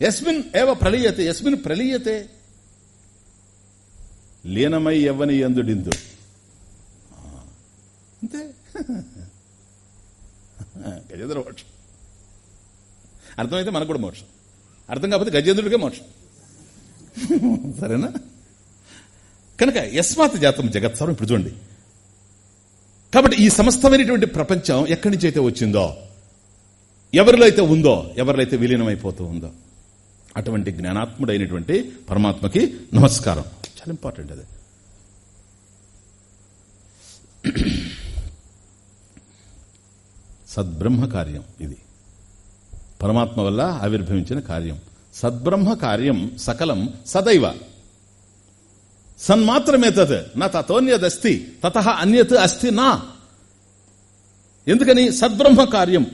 ఎస్మిన్ ఏవ ప్రళీయతే ఎస్మిన్ ప్రళీయతే లీనమై ఎవ్వని ఎందుడిందు అంతే. గజేంద్ర మోక్షం. అర్థమైతే మనకు కూడా మోక్షం. అర్థం కాకపోతే గజేంద్రుడికే మోక్షం. సరేనా? కనుక యస్మాత్ జాతం జగత్సారం ఇప్పుడు చూడండి. కాబట్టి ఈ సమస్తమైనటువంటి ప్రపంచం ఎక్కడి నుంచి అయితే వచ్చిందో ఎవరిలో అయితే ఉందో ఎవరిలో అయితే విలీనమైపోతూ ఉందో అటువంటి జ్ఞానాత్ముడైనటువంటి పరమాత్మకి నమస్కారం. చాలా ఇంపార్టెంట్ అది. సద్బ్రహ్మ కార్యం ఇది. పరమాత్మ వల్ల ఆవిర్భవించిన కార్యం. సద్బ్రహ్మ కార్యం సకలం సదైవ. సన్మాత్రమే తత్ నా తతోన్యదస్తి తత అన్యత్ అస్తి నా. ఎందుకని? సద్బ్రహ్మ కార్యం.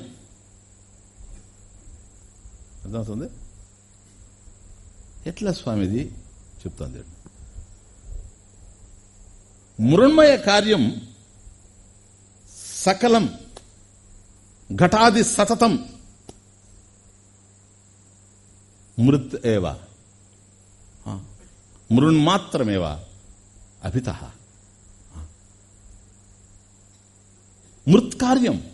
అర్థమవుతుంది? ఎట్లా స్వామిది? చెప్తాను మృణ్మయ కార్యం సకలం ఘటాది సతతం. మృత్ ఏవా? మృణ్మాత్రమేవ? అభిత. మృత్కార్యం.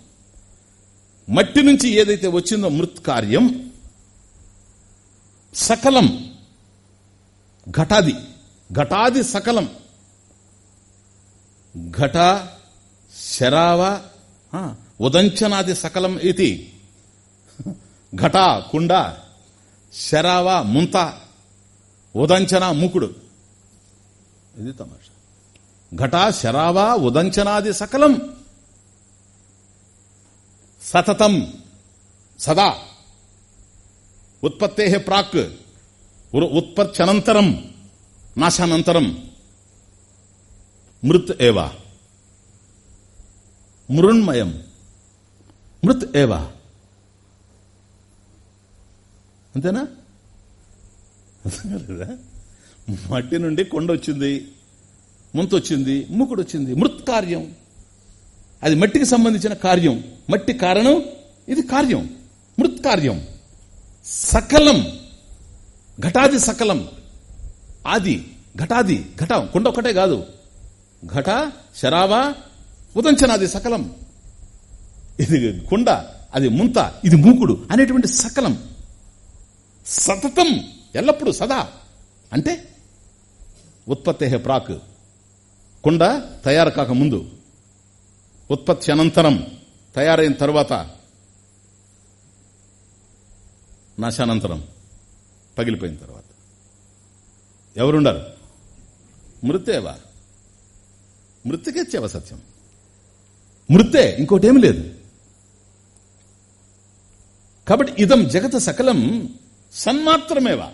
మట్టి నుంచి ఏదైతే వచ్చిందో మృత్కార్యం సకలం. ఘటాది. ఘటాది సకలం. ఘట శరావ ఉదంచనాది సకలం ఇది. ఘట కుండ శరావ ముంత ఉదంచన ముకుడు. ఇది తమాష. ఘట శరావ ఉదంచనాది సకలం. సతతం. సదా. ఉత్పత్తే ప్రాక్. ఉత్పత్తి నాశానంతరం మృత్ ఏవ మృణ్మయం మృత్ ఏవ అంతేనా మట్టి నుండి కొండ వచ్చింది ముంత వచ్చింది మూకుడు వచ్చింది మృత్ కార్యం అది మట్టికి సంబంధించిన కార్యం మట్టి కారణం ఇది కార్యం మృత్ కార్యం సకలం ఘటాది సకలం. ఆది ఘటాది ఘటం కుండ ఒక్కటే కాదు. ఘట శరావ ఉదంచనాది సకలం. ఇది కుండ అది ముంత ఇది మూకుడు అనేటువంటి సకలం. సతతం ఎల్లప్పుడూ సదా. అంటే ఉత్పత్తి ప్రాక్. కుండ తయారు కాక ముందు. ఉత్పత్తి అనంతరం తయారైన తర్వాత. నాశానంతరం. పగిలిపోయిన తర్వాత. ఎవరుండరు? మృతేవా మృతికెచ్చేవ సత్యం. మృతే ఇంకోటేమి లేదు. కాబట్టి ఇదం జగత సకలం సన్మాత్రమేవా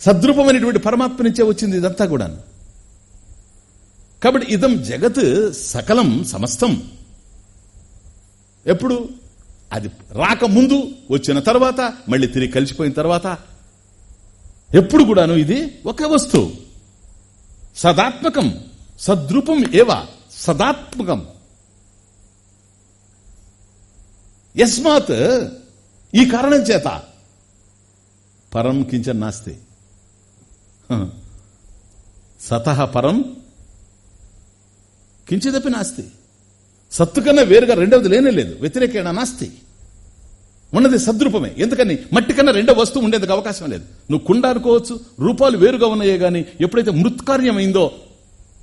సద్రూపమైనటువంటి పరమాత్మ నుంచే వచ్చింది ఇదంతా కూడా కాబట్టి ఇదం జగత్ సకలం సమస్తం. ఎప్పుడు? అది రాకముందు వచ్చిన తర్వాత మళ్ళీ తిరిగి కలిసిపోయిన తర్వాత ఎప్పుడు కూడాను ఇది ఒక వస్తువు. సదాత్మకం సద్రూపం ఏవా? సదాత్మకం. యస్మాత్ ఈ కారణం చేత పరం కించ నాస్తి. సత పరం కించిదపి నాస్తి. సత్తు కన్నా వేరుగా రెండవది లేనే లేదు. వ్యతిరేకేణ నాస్తి. ఉన్నది సద్రూపమే. ఎందుకని? మట్టి కన్నా రెండో వస్తువు ఉండేందుకు అవకాశం లేదు. నువ్వు కుండ అనుకోవచ్చు రూపాలు వేరుగా ఉన్నాయే గాని ఎప్పుడైతే మృత్కార్యమైందో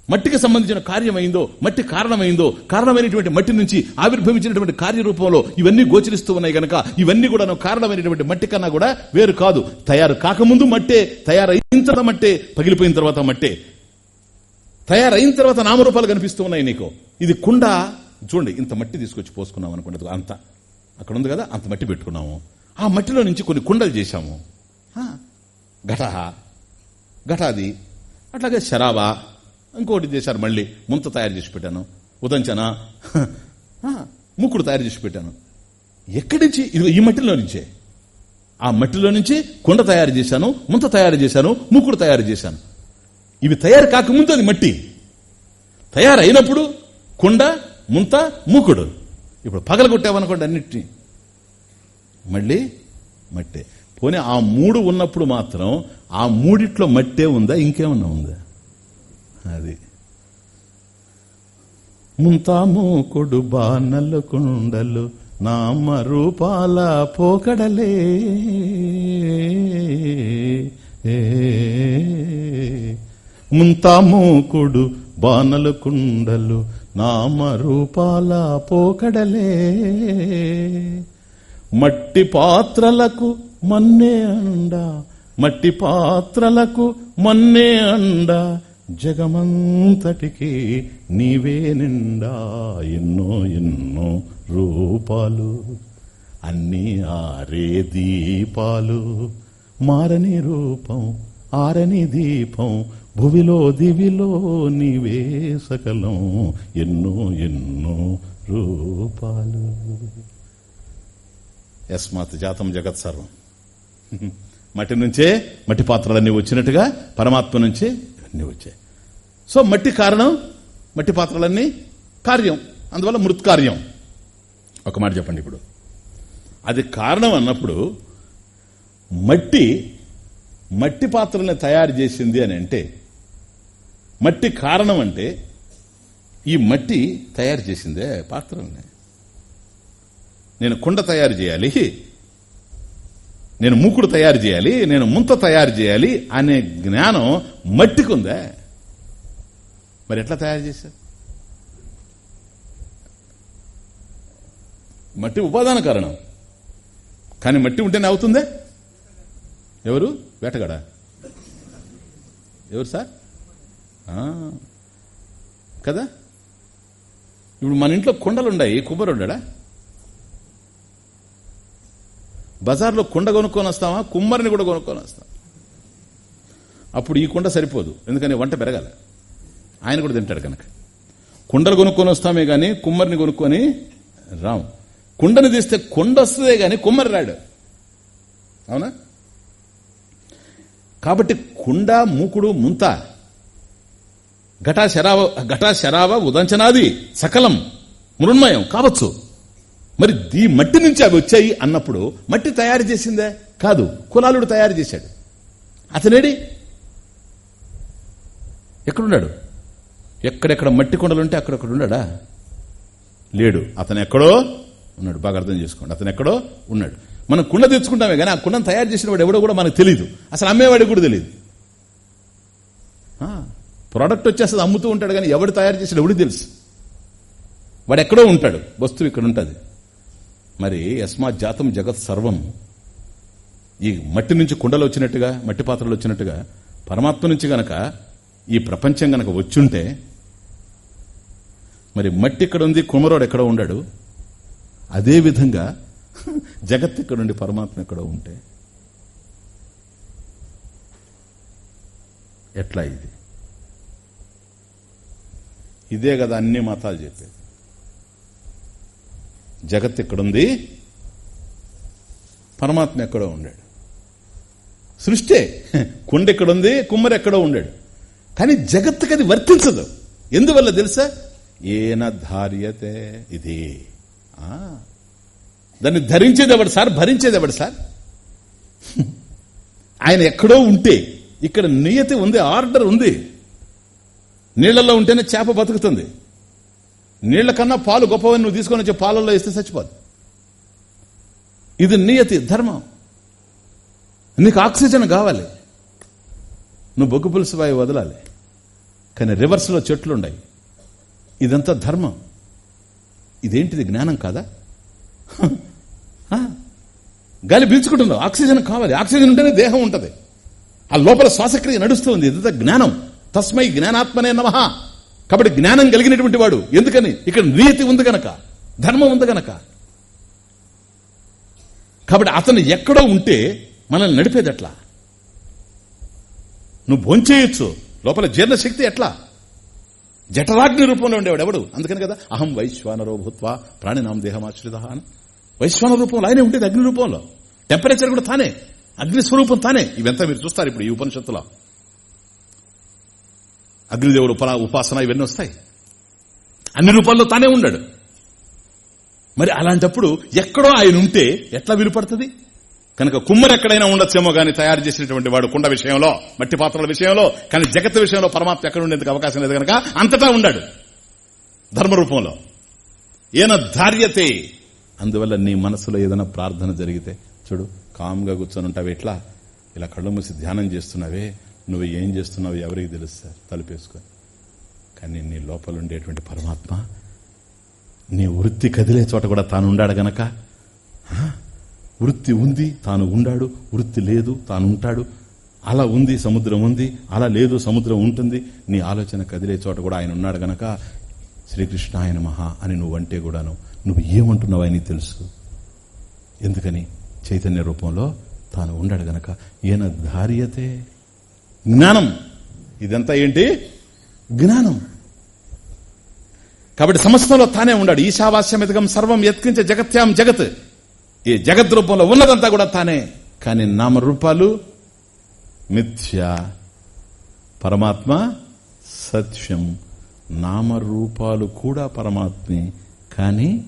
మట్టికి సంబంధించిన కార్యమైందో మట్టి కారణమైందో కారణమైనటువంటి మట్టి నుంచి ఆవిర్భవించినటువంటి కార్యరూపంలో ఇవన్నీ గోచరిస్తూ ఉన్నాయి గనక ఇవన్నీ కూడా కారణమైనటువంటి మట్టి కన్నా కూడా వేరు కాదు. తయారు కాకముందు మట్టే తయారైన తర్వాత మట్టే పగిలిపోయిన తర్వాత మట్టే. తయారైన తర్వాత నామరూపాలు కనిపిస్తూ ఉన్నాయి నీకు. ఇది కుండ చూడండి ఇంత మట్టి తీసుకొచ్చి పోసుకున్నాం అనుకున్నది అంత. అక్కడ ఉంది కదా అంత మట్టి పెట్టుకున్నాము. ఆ మట్టిలో నుంచి కొన్ని కుండలు చేశాము. ఘటహ ఘటాది అట్లాగే శరాబా ఇంకోటి చేశారు మళ్ళీ ముంత తయారు చేసి పెట్టాను ఉదంచన ముక్కుడు తయారు చేసి పెట్టాను. ఎక్కడి నుంచి? ఇది ఈ మట్టిలో నుంచే. ఆ మట్టిలో నుంచి కుండ తయారు చేశాను ముంత తయారు చేశాను ముక్కుడు తయారు చేశాను. ఇవి తయారు కాకముందు అది మట్టి. తయారైనప్పుడు కుండ ముంత మూకుడు. ఇప్పుడు పగలగొట్టావనుకోండి అన్నిటినీ. మళ్ళీ మట్టే. పోనీ ఆ మూడు ఉన్నప్పుడు మాత్రం ఆ మూడిట్లో మట్టే ఉందా ఇంకేమన్నా ఉందా? అది. ముంతాము కొడు బానలు కుండలు నామ రూపాల పోకడలే. ముంతాము కొడు బానలు కుండలు నామరూపాల పోకడలే. మట్టి పాత్రలకు మన్నే అండ మట్టి పాత్రలకు మన్నే అండ జగమంతటికి నీవే నిండా ఎన్నో ఎన్నో రూపాలు. అన్నీ ఆరే దీపాలు మారని రూపం ఆరని దీపం భువిలో దివిలో నీవే సకలం ఎన్నో ఎన్నో రూపాలు. యస్మాత్ జాతం జగత్ సర్వం. మట్టి నుంచే మట్టి పాత్రలన్నీ వచ్చినట్టుగా పరమాత్మ నుంచే అన్నీ వచ్చాయి. సో మట్టి కారణం మట్టి పాత్రలన్నీ కార్యం అందువల్ల మృత్కార్యం ఒక మాట చెప్పండి ఇప్పుడు. అది కారణం అన్నప్పుడు మట్టి మట్టి పాత్రల్ని తయారు చేసింది అని అంటే మట్టి కారణం అంటే ఈ మట్టి తయారు చేసిందే పాత్రల్ని. నేను కుండ తయారు చేయాలి నేను మూకుడు తయారు చేయాలి నేను ముంత తయారు చేయాలి అనే జ్ఞానం మట్టికుందా? మరి ఎట్లా తయారు చేశారు? మట్టి ఉపాదాన కారణం. కానీ మట్టి ఉంటేనే అవుతుందే? ఎవరు? వేటగాడ? ఎవరు సార్? ఆ, కదా? ఇప్పుడు మన ఇంట్లో కుండలు ఉన్నాయి కుబ్బరు ఉండడా? బజార్లో కుండ కొనుక్కొని వస్తామా? కుమ్మరిని కూడా కొనుక్కొని వస్తాం. అప్పుడు ఈ కుండ సరిపోదు ఎందుకని వంట పెరగాల. ఆయన కూడా తింటాడు కనుక. కుండలు కొనుక్కొని వస్తామే కానీ కుమ్మరిని కొనుక్కొని రాము. కుండని తీస్తే కొండ వస్తుందే కానీ కుమ్మరి రాడు. అవునా? కాబట్టి కుండ మూకుడు ముంత ఘటా శరావ ఘటా శరావ ఉదంచనాది సకలం మృణ్మయం కావచ్చు. మరి ఈ మట్టి నుంచి అవి వచ్చాయి అన్నప్పుడు మట్టి తయారు చేసిందే? కాదు కులాలుడు తయారు చేశాడు. అతనేడి? ఎక్కడున్నాడు? ఎక్కడెక్కడ మట్టి కొండలు ఉంటే అక్కడక్కడ ఉన్నాడా? లేడు. అతను ఎక్కడో ఉన్నాడు. బాగా అర్థం చేసుకోండి. అతను ఎక్కడో ఉన్నాడు. మనం కుండ తెచ్చుకుంటామే కానీ ఆ కుండను తయారు చేసిన వాడు ఎవడో కూడా మనకు తెలియదు అసలు అమ్మేవాడికి కూడా తెలియదు ప్రోడక్ట్ వచ్చేస్తుంది అమ్ముతూ ఉంటాడు కానీ ఎవడు తయారు చేసాడు ఎవడు తెలుసు? వాడు ఎక్కడో ఉంటాడు వస్తువు ఇక్కడ ఉంటుంది. మరి యస్మాత్ జాతం జగత్ సర్వం. ఈ మట్టి నుంచి కుండలు వచ్చినట్టుగా మట్టి పాత్రలు వచ్చినట్టుగా పరమాత్మ నుంచి గనక ఈ ప్రపంచం గనక వచ్చుంటే మరి మట్టి ఇక్కడ ఉంది? కుమరోడు ఎక్కడ ఉండాడు. అదే విధంగా జగత్ ఎక్కడుండి పరమాత్మ ఇక్కడ ఉంటే ఎట్లా ఇది? ఇదే కదా అన్ని మతాలు చెప్పేది. జగత్ ఎక్కడుంది? పరమాత్మ ఎక్కడో ఉండాడు. సృష్టి కుండ ఎక్కడుంది? కుమ్మరి ఎక్కడో ఉండాడు. కానీ జగత్తుకి అది వర్తించదు. ఎందువల్ల తెలుసా? ఏన ధార్యతే ఇది. ఆ, దాన్ని ధరించేది ఎవడు సార్? భరించేది ఎవడు సార్? ఆయన ఎక్కడో ఉంటే ఇక్కడ నియతి ఉంది ఆర్డర్ ఉంది. నీళ్ళలో ఉంటేనే చేప బతుకుతుంది. నీళ్ళ కన్నా పాలు గొప్పవని నువ్వు తీసుకొని వచ్చే పాలల్లో ఇస్తే చచ్చిపోదు. ఇది నియతి ధర్మం. నీకు ఆక్సిజన్ కావాలి. నువ్వు బొగ్గు పులుసు వాయు వదలాలి. కానీ రివర్స్లో చెట్లు ఉన్నాయి ఇదంతా ధర్మం. ఇదేంటిది జ్ఞానం కాదా? గాలి పీల్చుకుంటున్నావు. ఆక్సిజన్ కావాలి. ఆక్సిజన్ ఉంటేనే దేహం ఉంటుంది. ఆ లోపల శ్వాసక్రియ నడుస్తుంది. ఇదంతా జ్ఞానం. తస్మై జ్ఞానాత్మనే నమ. కాబట్టి జ్ఞానం కలిగినటువంటి వాడు. ఎందుకని? ఇక్కడ నీతి ఉంది గనక. ధర్మం ఉంది గనక. కాబట్టి అతను ఎక్కడో ఉంటే మనల్ని నడిపేది ఎట్లా? నువ్వు భోంచేయచ్చు. లోపల జీర్ణశక్తి ఎట్లా? జఠరాగ్ని రూపంలో ఉండేవాడు ఎవడు? అందుకని కదా అహం వైశ్వానరో భూత్వా ప్రాణినాం దేహమాశ్రిత అని. వైశ్వాన రూపంలో ఆయనే ఉండేది అగ్ని రూపంలో. టెంపరేచర్ కూడా తానే. అగ్ని స్వరూపం తానే. ఇవంతా మీరు చూస్తారు ఇప్పుడు ఈ ఉపనిషత్తులో. అగ్నిదేవుడు ఉపరా ఉపాసన ఇవన్నీ వస్తాయి. అన్ని రూపాల్లో తానే ఉన్నాడు. మరి అలాంటప్పుడు ఎక్కడో ఆయన ఉంటే ఎట్లా విలుపడుతుంది? కనుక కుమ్మరి ఎక్కడైనా ఉండొచ్చేమో గాని తయారు చేసినటువంటి వాడు కుండ విషయంలో మట్టి పాత్రల విషయంలో కానీ జగత్ విషయంలో పరమాత్మ ఎక్కడ ఉండేందుకు అవకాశం లేదు కనుక అంతటా ఉండాడు ధర్మరూపంలో. ఏన ధార్యతే అందువల్ల నీ మనసులో ఏదైనా ప్రార్థన జరిగితే చూడు కామ్గా కూర్చొని ఉంటావు ఎట్లా ఇలా కళ్ళు మూసి ధ్యానం చేస్తున్నావే నువ్వు ఏం చేస్తున్నావు ఎవరికి తెలుస్తా తలుపేసుకొని కానీ నీ లోపల ఉండేటువంటి పరమాత్మ నీ వృత్తి కదిలే చోట కూడా తాను ఉండాడు గనక? వృత్తి ఉంది తాను ఉండాడు. వృత్తి లేదు తాను ఉంటాడు. అలా ఉంది సముద్రం ఉంది. అలా లేదు సముద్రం ఉంటుంది. నీ ఆలోచన కదిలే చోట కూడా ఆయన ఉన్నాడు గనక? శ్రీకృష్ణ ఆయన మహా అని నువ్వంటే కూడాను నువ్వు ఏమంటున్నావు అని తెలుసు. ఎందుకని? చైతన్య రూపంలో తాను ఉండాడు గనక. ఈయన ధార్యతే. జ్ఞానం. ఇదంతా ఏంటి? జ్ఞానం. కాబట్టి సమస్తంలో తానే ఉన్నాడు ఈశావాస్యమితకం సర్వం ఎత్కించే జగత్యాం జగత్. ఈ జగత్ రూపంలో ఉన్నదంతా కూడా తానే. కానీ నామరూపాలు మిథ్య. పరమాత్మ సత్యం. నామరూపాలు కూడా పరమాత్మే. కానీ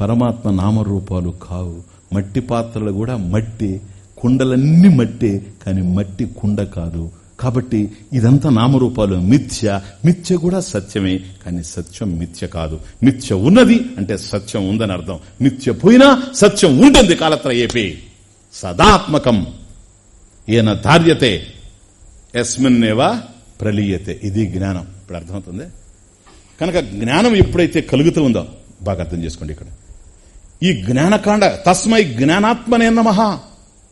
పరమాత్మ నామరూపాలు కావు. మట్టి పాత్రలు కూడా మట్టి కుండలన్నీ మట్టే కానీ మట్టి కుండ కాదు. కాబట్టి ఇదంతా నామరూపాలు. మిథ్య మిథ్య కూడా సత్యమే కానీ సత్యం మిథ్య కాదు. మిథ్య ఉన్నది అంటే సత్యం ఉందని అర్థం. మిథ్య పోయినా సత్యం ఉంటుంది కాలత్రయేపి. సదాత్మకం. ఈయన ధార్యతే. ఎస్మిన్నేవా ప్రలీయతే. ఇది జ్ఞానం. ఇప్పుడు అర్థమవుతుంది? కనుక జ్ఞానం ఎప్పుడైతే కలుగుతూ ఉందో బాగా అర్థం చేసుకోండి ఇక్కడ. ఈ జ్ఞానకాండ తస్మై జ్ఞానాత్మనే నమః.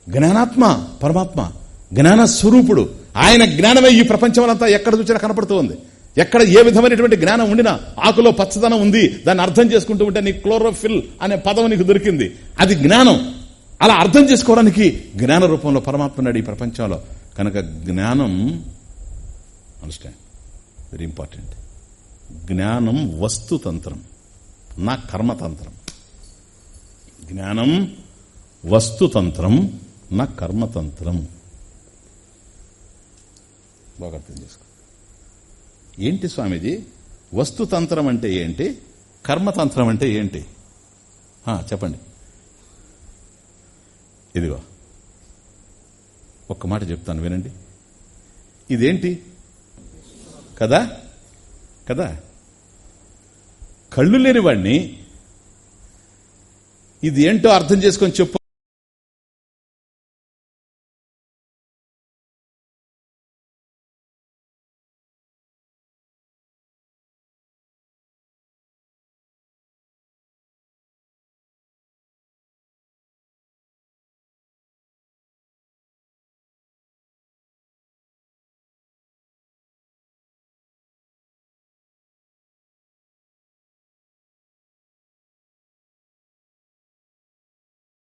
జ్ఞానాత్మ పరమాత్మ జ్ఞాన స్వరూపుడు. ఆయన జ్ఞానమే ఈ ప్రపంచమంతా ఎక్కడ చూసినా కనపడుతూ ఉంది. ఎక్కడ ఏ విధమైనటువంటి జ్ఞానం ఉండినా ఆకులో పచ్చదనం ఉంది. దాన్ని అర్థం చేసుకుంటూ ఉంటే నీ క్లోరోఫిల్ అనే పదం నీకు దొరికింది. అది జ్ఞానం. అలా అర్థం చేసుకోవడానికి జ్ఞాన రూపంలో పరమాత్మ ఉన్నాడు ఈ ప్రపంచంలో. కనుక జ్ఞానం అండర్స్టాండ్ వెరీ ఇంపార్టెంట్ జ్ఞానం వస్తుతంత్రం. నా కర్మతంత్రం. జ్ఞానం వస్తుతంత్రం నా కర్మతంత్రం. బాగా అర్థం చేసుకో. ఏంటి స్వామిజీ? వస్తుతంత్రం అంటే ఏంటి? కర్మతంత్రం అంటే ఏంటి? చెప్పండి. ఇదిగో. ఒక్క మాట చెప్తాను వినండి. ఇదేంటి? కదా? కదా? కళ్ళు లేని ఇది ఏంటో అర్థం చేసుకొని చెప్పు.